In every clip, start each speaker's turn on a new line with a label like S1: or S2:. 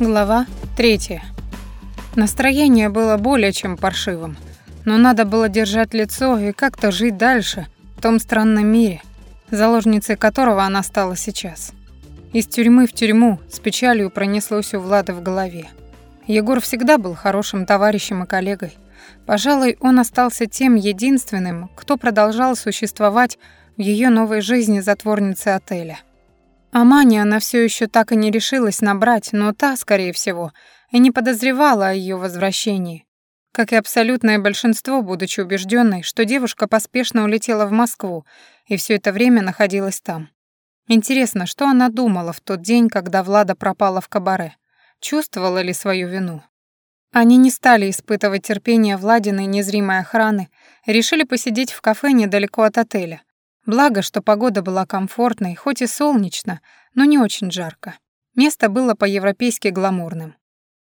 S1: Глава третья. Настроение было более чем паршивым, но надо было держать лицо и как-то жить дальше в том странном мире, заложницей которого она стала сейчас. Из тюрьмы в тюрьму с печалью пронеслось у Влада в голове. Егор всегда был хорошим товарищем и коллегой. Пожалуй, он остался тем единственным, кто продолжал существовать в ее новой жизни затворницы отеля. А Мане она все еще так и не решилась набрать, но та, скорее всего, и не подозревала о ее возвращении. Как и абсолютное большинство, будучи убежденной, что девушка поспешно улетела в Москву и все это время находилась там. Интересно, что она думала в тот день, когда Влада пропала в кабаре? Чувствовала ли свою вину? Они не стали испытывать терпение Владиной незримой охраны, решили посидеть в кафе недалеко от отеля, Благо, что погода была комфортной, хоть и солнечно, но не очень жарко. Место было по-европейски гламурным.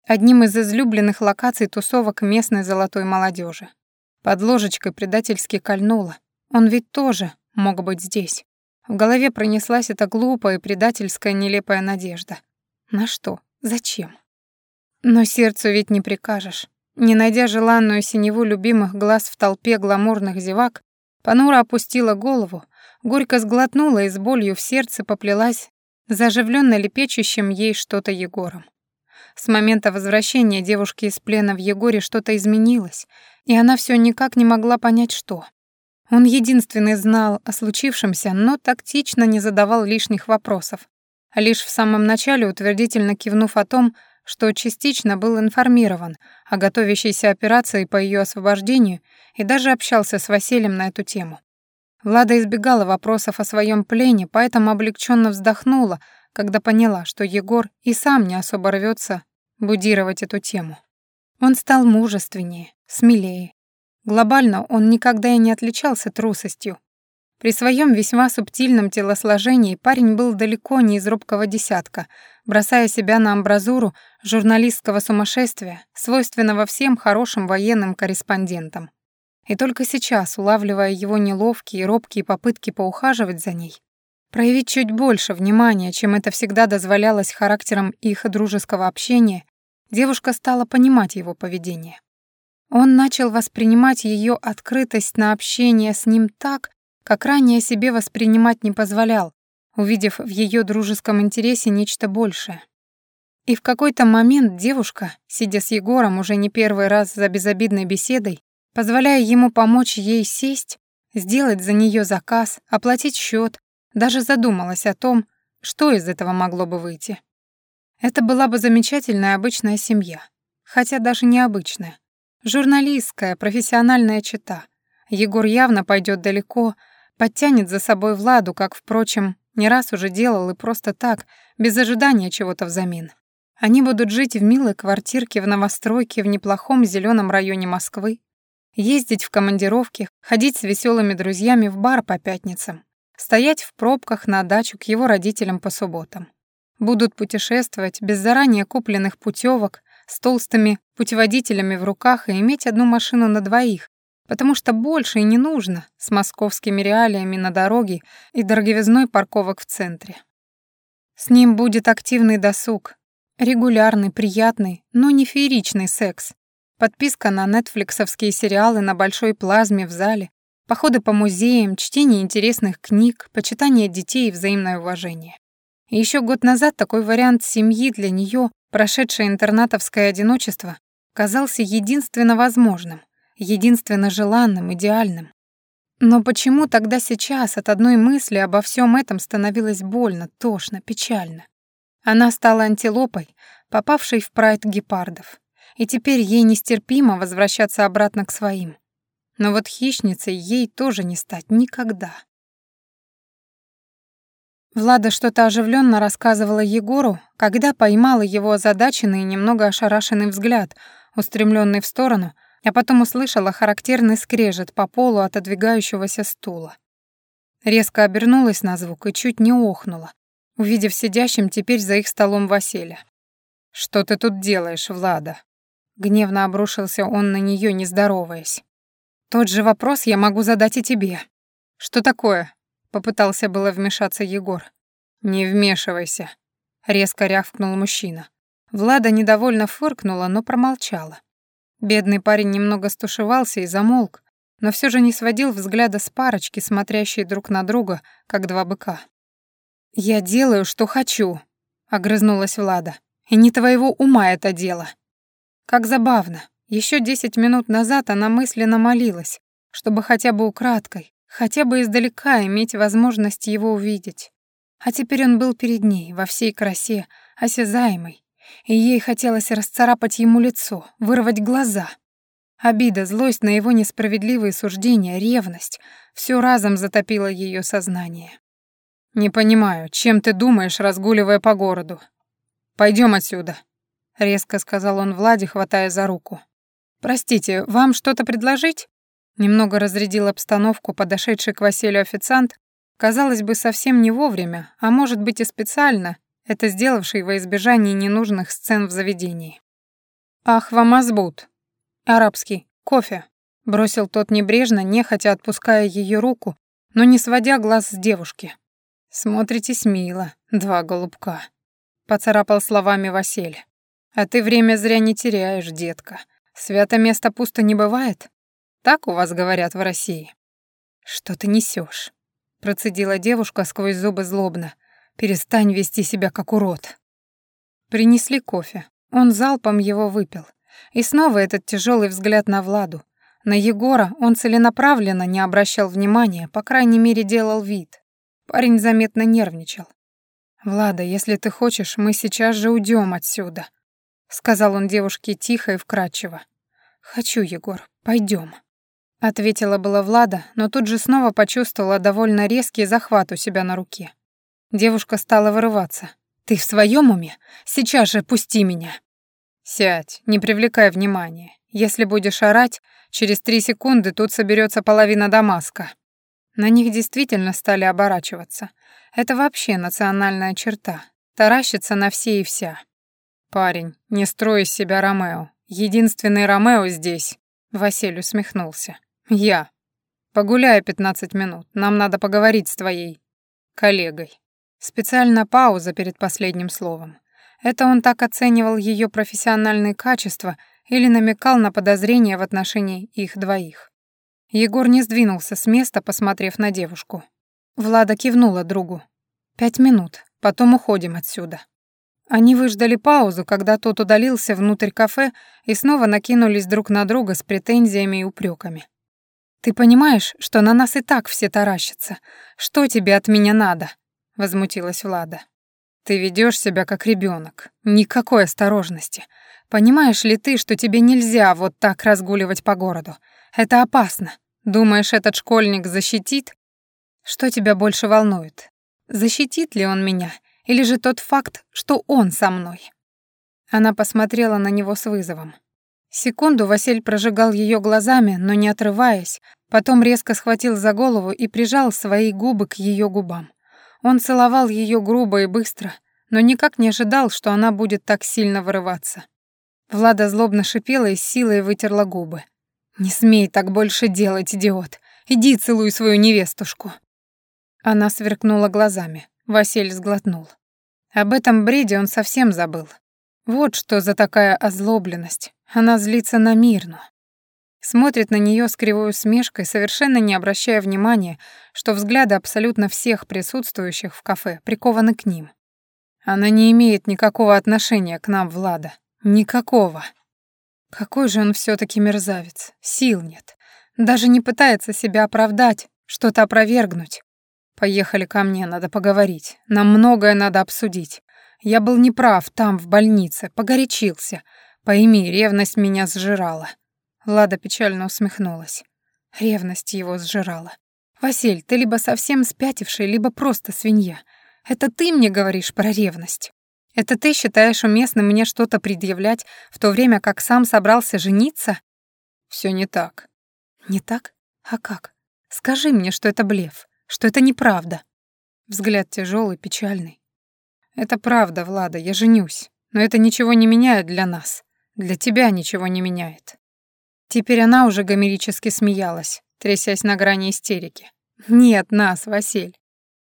S1: Одним из излюбленных локаций тусовок местной золотой молодежи. Под ложечкой предательски кольнуло. Он ведь тоже мог быть здесь. В голове пронеслась эта глупая и предательская нелепая надежда. На что? Зачем? Но сердцу ведь не прикажешь. Не найдя желанную синеву любимых глаз в толпе гламурных зевак, Панура опустила голову, горько сглотнула и с болью в сердце поплелась за оживлённо лепечущим ей что-то Егором. С момента возвращения девушки из плена в Егоре что-то изменилось, и она все никак не могла понять, что. Он единственный знал о случившемся, но тактично не задавал лишних вопросов, а лишь в самом начале утвердительно кивнув о том, что частично был информирован о готовящейся операции по ее освобождению и даже общался с Василием на эту тему. Влада избегала вопросов о своем плене, поэтому облегченно вздохнула, когда поняла, что Егор и сам не особо рвется будировать эту тему. Он стал мужественнее, смелее. Глобально он никогда и не отличался трусостью. При своем весьма субтильном телосложении парень был далеко не из робкого десятка, бросая себя на амбразуру журналистского сумасшествия, свойственного всем хорошим военным корреспондентам. И только сейчас, улавливая его неловкие и робкие попытки поухаживать за ней, проявить чуть больше внимания, чем это всегда дозволялось характером их дружеского общения, девушка стала понимать его поведение. Он начал воспринимать ее открытость на общение с ним так, как ранее себе воспринимать не позволял, увидев в ее дружеском интересе нечто большее. И в какой-то момент девушка, сидя с Егором уже не первый раз за безобидной беседой, позволяя ему помочь ей сесть, сделать за нее заказ, оплатить счет, даже задумалась о том, что из этого могло бы выйти. Это была бы замечательная обычная семья, хотя даже необычная. Журналистская, профессиональная чита. Егор явно пойдет далеко, подтянет за собой Владу, как, впрочем, не раз уже делал и просто так, без ожидания чего-то взамен. Они будут жить в милой квартирке в новостройке в неплохом зеленом районе Москвы, ездить в командировки, ходить с веселыми друзьями в бар по пятницам, стоять в пробках на дачу к его родителям по субботам. Будут путешествовать без заранее купленных путевок, с толстыми путеводителями в руках и иметь одну машину на двоих, потому что больше и не нужно с московскими реалиями на дороге и дороговизной парковок в центре. С ним будет активный досуг, регулярный, приятный, но не фееричный секс, Подписка на нетфликсовские сериалы на большой плазме в зале, походы по музеям, чтение интересных книг, почитание детей и взаимное уважение. И еще год назад такой вариант семьи для нее, прошедшее интернатовское одиночество, казался единственно возможным, единственно желанным, идеальным. Но почему тогда сейчас от одной мысли обо всем этом становилось больно, тошно, печально? Она стала антилопой, попавшей в прайд гепардов и теперь ей нестерпимо возвращаться обратно к своим. Но вот хищницей ей тоже не стать никогда. Влада что-то оживленно рассказывала Егору, когда поймала его озадаченный и немного ошарашенный взгляд, устремленный в сторону, а потом услышала характерный скрежет по полу отодвигающегося стула. Резко обернулась на звук и чуть не охнула, увидев сидящим теперь за их столом Василия. «Что ты тут делаешь, Влада?» Гневно обрушился он на нее, не здороваясь. «Тот же вопрос я могу задать и тебе». «Что такое?» — попытался было вмешаться Егор. «Не вмешивайся», — резко рявкнул мужчина. Влада недовольно фыркнула, но промолчала. Бедный парень немного стушевался и замолк, но все же не сводил взгляда с парочки, смотрящей друг на друга, как два быка. «Я делаю, что хочу», — огрызнулась Влада. «И не твоего ума это дело». Как забавно. Еще десять минут назад она мысленно молилась, чтобы хотя бы украдкой, хотя бы издалека иметь возможность его увидеть. А теперь он был перед ней, во всей красе, осязаемый, и ей хотелось расцарапать ему лицо, вырвать глаза. Обида, злость на его несправедливые суждения, ревность — все разом затопило ее сознание. «Не понимаю, чем ты думаешь, разгуливая по городу? Пойдем отсюда», — резко сказал он Владе, хватая за руку. «Простите, вам что-то предложить?» Немного разрядил обстановку подошедший к Василию официант, казалось бы, совсем не вовремя, а может быть и специально, это сделавший во избежание ненужных сцен в заведении. «Ах, вам азбут!» «Арабский. Кофе», — бросил тот небрежно, нехотя отпуская ее руку, но не сводя глаз с девушки. «Смотритесь мило, два голубка», — поцарапал словами Василь. «А ты время зря не теряешь, детка. Свято место пусто не бывает? Так у вас говорят в России». «Что ты несешь? процедила девушка сквозь зубы злобно. «Перестань вести себя как урод». Принесли кофе. Он залпом его выпил. И снова этот тяжелый взгляд на Владу. На Егора он целенаправленно не обращал внимания, по крайней мере, делал вид. Парень заметно нервничал. «Влада, если ты хочешь, мы сейчас же уйдем отсюда», — сказал он девушке тихо и вкрадчиво. «Хочу, Егор, пойдем. Ответила была Влада, но тут же снова почувствовала довольно резкий захват у себя на руке. Девушка стала вырываться. «Ты в своем уме? Сейчас же пусти меня!» «Сядь, не привлекай внимания. Если будешь орать, через три секунды тут соберется половина Дамаска». На них действительно стали оборачиваться. Это вообще национальная черта. Таращится на все и вся. «Парень, не строй из себя Ромео. Единственный Ромео здесь», — Василий усмехнулся. «Я. Погуляй пятнадцать минут. Нам надо поговорить с твоей коллегой». Специально пауза перед последним словом. Это он так оценивал ее профессиональные качества или намекал на подозрения в отношении их двоих. Егор не сдвинулся с места, посмотрев на девушку. Влада кивнула другу. «Пять минут, потом уходим отсюда». Они выждали паузу, когда тот удалился внутрь кафе и снова накинулись друг на друга с претензиями и упреками. «Ты понимаешь, что на нас и так все таращатся? Что тебе от меня надо?» — возмутилась Влада. Ты ведешь себя как ребенок. Никакой осторожности. Понимаешь ли ты, что тебе нельзя вот так разгуливать по городу? Это опасно. Думаешь, этот школьник защитит? Что тебя больше волнует? Защитит ли он меня? Или же тот факт, что он со мной? Она посмотрела на него с вызовом. Секунду Василь прожигал ее глазами, но не отрываясь, потом резко схватил за голову и прижал свои губы к ее губам. Он целовал ее грубо и быстро, но никак не ожидал, что она будет так сильно вырываться. Влада злобно шипела и силой вытерла губы. «Не смей так больше делать, идиот! Иди целуй свою невестушку!» Она сверкнула глазами. Василь сглотнул. Об этом бреде он совсем забыл. Вот что за такая озлобленность. Она злится на Мирну смотрит на нее с кривой усмешкой, совершенно не обращая внимания, что взгляды абсолютно всех присутствующих в кафе прикованы к ним. Она не имеет никакого отношения к нам, Влада. Никакого. Какой же он все таки мерзавец. Сил нет. Даже не пытается себя оправдать, что-то опровергнуть. Поехали ко мне, надо поговорить. Нам многое надо обсудить. Я был неправ там, в больнице, погорячился. Пойми, ревность меня сжирала. Лада печально усмехнулась. Ревность его сжирала. «Василь, ты либо совсем спятивший, либо просто свинья. Это ты мне говоришь про ревность? Это ты считаешь уместным мне что-то предъявлять, в то время как сам собрался жениться?» Все не так». «Не так? А как? Скажи мне, что это блеф, что это неправда». Взгляд тяжелый, печальный. «Это правда, Влада, я женюсь, но это ничего не меняет для нас. Для тебя ничего не меняет. Теперь она уже гомерически смеялась, трясясь на грани истерики. «Нет нас, Василь.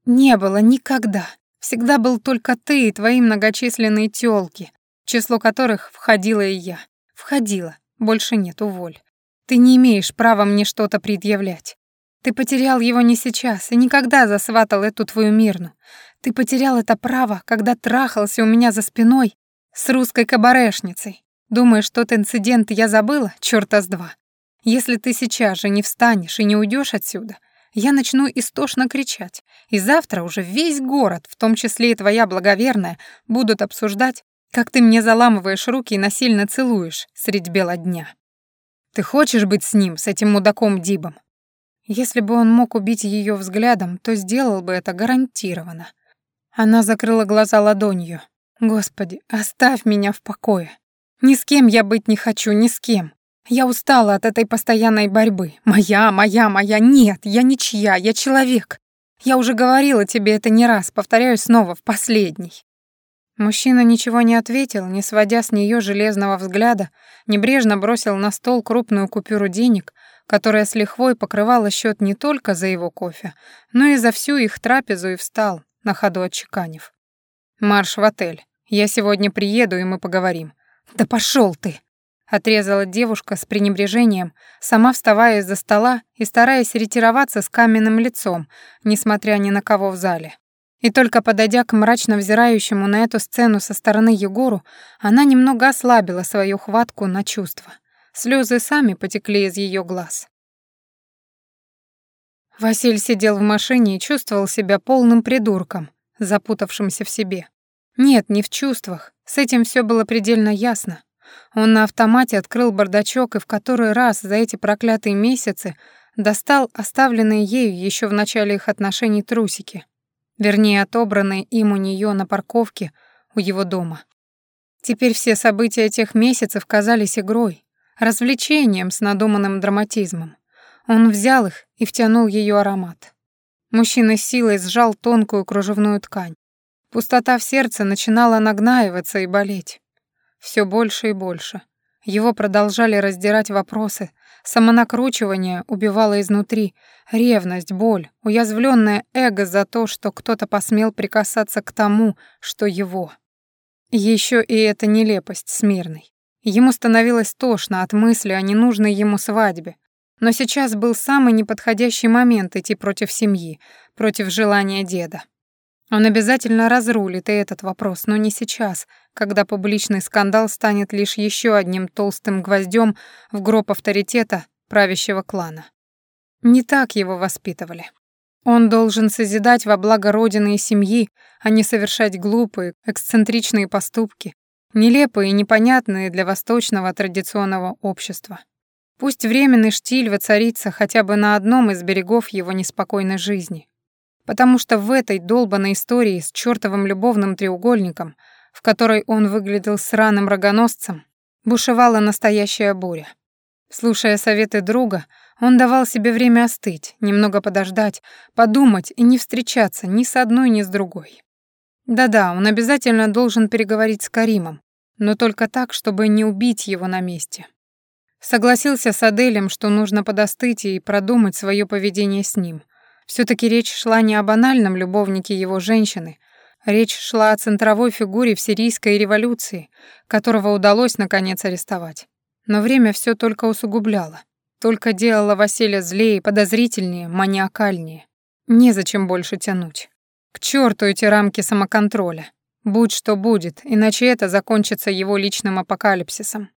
S1: Не было никогда. Всегда был только ты и твои многочисленные тёлки. в число которых входила и я. Входила, больше нет, уволь. Ты не имеешь права мне что-то предъявлять. Ты потерял его не сейчас и никогда засватал эту твою мирну. Ты потерял это право, когда трахался у меня за спиной с русской кабарешницей. Думаешь, тот инцидент я забыла? Чёрта с два. Если ты сейчас же не встанешь и не уйдешь отсюда, я начну истошно кричать, и завтра уже весь город, в том числе и твоя благоверная, будут обсуждать, как ты мне заламываешь руки и насильно целуешь средь бела дня. Ты хочешь быть с ним, с этим мудаком Дибом? Если бы он мог убить ее взглядом, то сделал бы это гарантированно. Она закрыла глаза ладонью. «Господи, оставь меня в покое. Ни с кем я быть не хочу, ни с кем. Я устала от этой постоянной борьбы. Моя, моя, моя. Нет, я ничья, я человек. Я уже говорила тебе это не раз, повторяю снова, в последний». Мужчина ничего не ответил, не сводя с нее железного взгляда, небрежно бросил на стол крупную купюру денег, которая с лихвой покрывала счет не только за его кофе, но и за всю их трапезу и встал, на ходу отчеканив. «Марш в отель. Я сегодня приеду, и мы поговорим». «Да пошел ты!» — отрезала девушка с пренебрежением, сама вставая из-за стола и стараясь ретироваться с каменным лицом, несмотря ни на кого в зале. И только подойдя к мрачно взирающему на эту сцену со стороны Егору, она немного ослабила свою хватку на чувства. Слезы сами потекли из ее глаз. Василь сидел в машине и чувствовал себя полным придурком, запутавшимся в себе. Нет, не в чувствах, с этим все было предельно ясно. Он на автомате открыл бардачок и в который раз за эти проклятые месяцы достал оставленные ею еще в начале их отношений трусики, вернее, отобранные им у нее на парковке у его дома. Теперь все события тех месяцев казались игрой, развлечением с надуманным драматизмом. Он взял их и втянул ее аромат. Мужчина силой сжал тонкую кружевную ткань. Пустота в сердце начинала нагнаиваться и болеть. Все больше и больше. Его продолжали раздирать вопросы. Самонакручивание убивало изнутри. Ревность, боль, уязвленное эго за то, что кто-то посмел прикасаться к тому, что его. Еще и эта нелепость смирной. Ему становилось тошно от мысли о ненужной ему свадьбе, но сейчас был самый неподходящий момент идти против семьи, против желания деда. Он обязательно разрулит и этот вопрос, но не сейчас, когда публичный скандал станет лишь еще одним толстым гвоздем в гроб авторитета правящего клана. Не так его воспитывали. Он должен созидать во благо родины и семьи, а не совершать глупые, эксцентричные поступки, нелепые и непонятные для восточного традиционного общества. Пусть временный штиль воцарится хотя бы на одном из берегов его неспокойной жизни. Потому что в этой долбанной истории с чёртовым любовным треугольником, в которой он выглядел сраным рогоносцем, бушевала настоящая буря. Слушая советы друга, он давал себе время остыть, немного подождать, подумать и не встречаться ни с одной, ни с другой. Да-да, он обязательно должен переговорить с Каримом, но только так, чтобы не убить его на месте. Согласился с Аделем, что нужно подостыть и продумать свое поведение с ним. все таки речь шла не о банальном любовнике его женщины, речь шла о центровой фигуре в сирийской революции, которого удалось наконец арестовать. Но время все только усугубляло, только делало Василия злее, подозрительнее, маниакальнее. Незачем больше тянуть. К черту эти рамки самоконтроля. Будь что будет, иначе это закончится его личным апокалипсисом.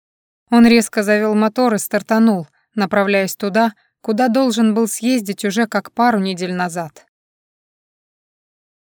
S1: Он резко завел мотор и стартанул, направляясь туда, куда должен был съездить уже как пару недель назад.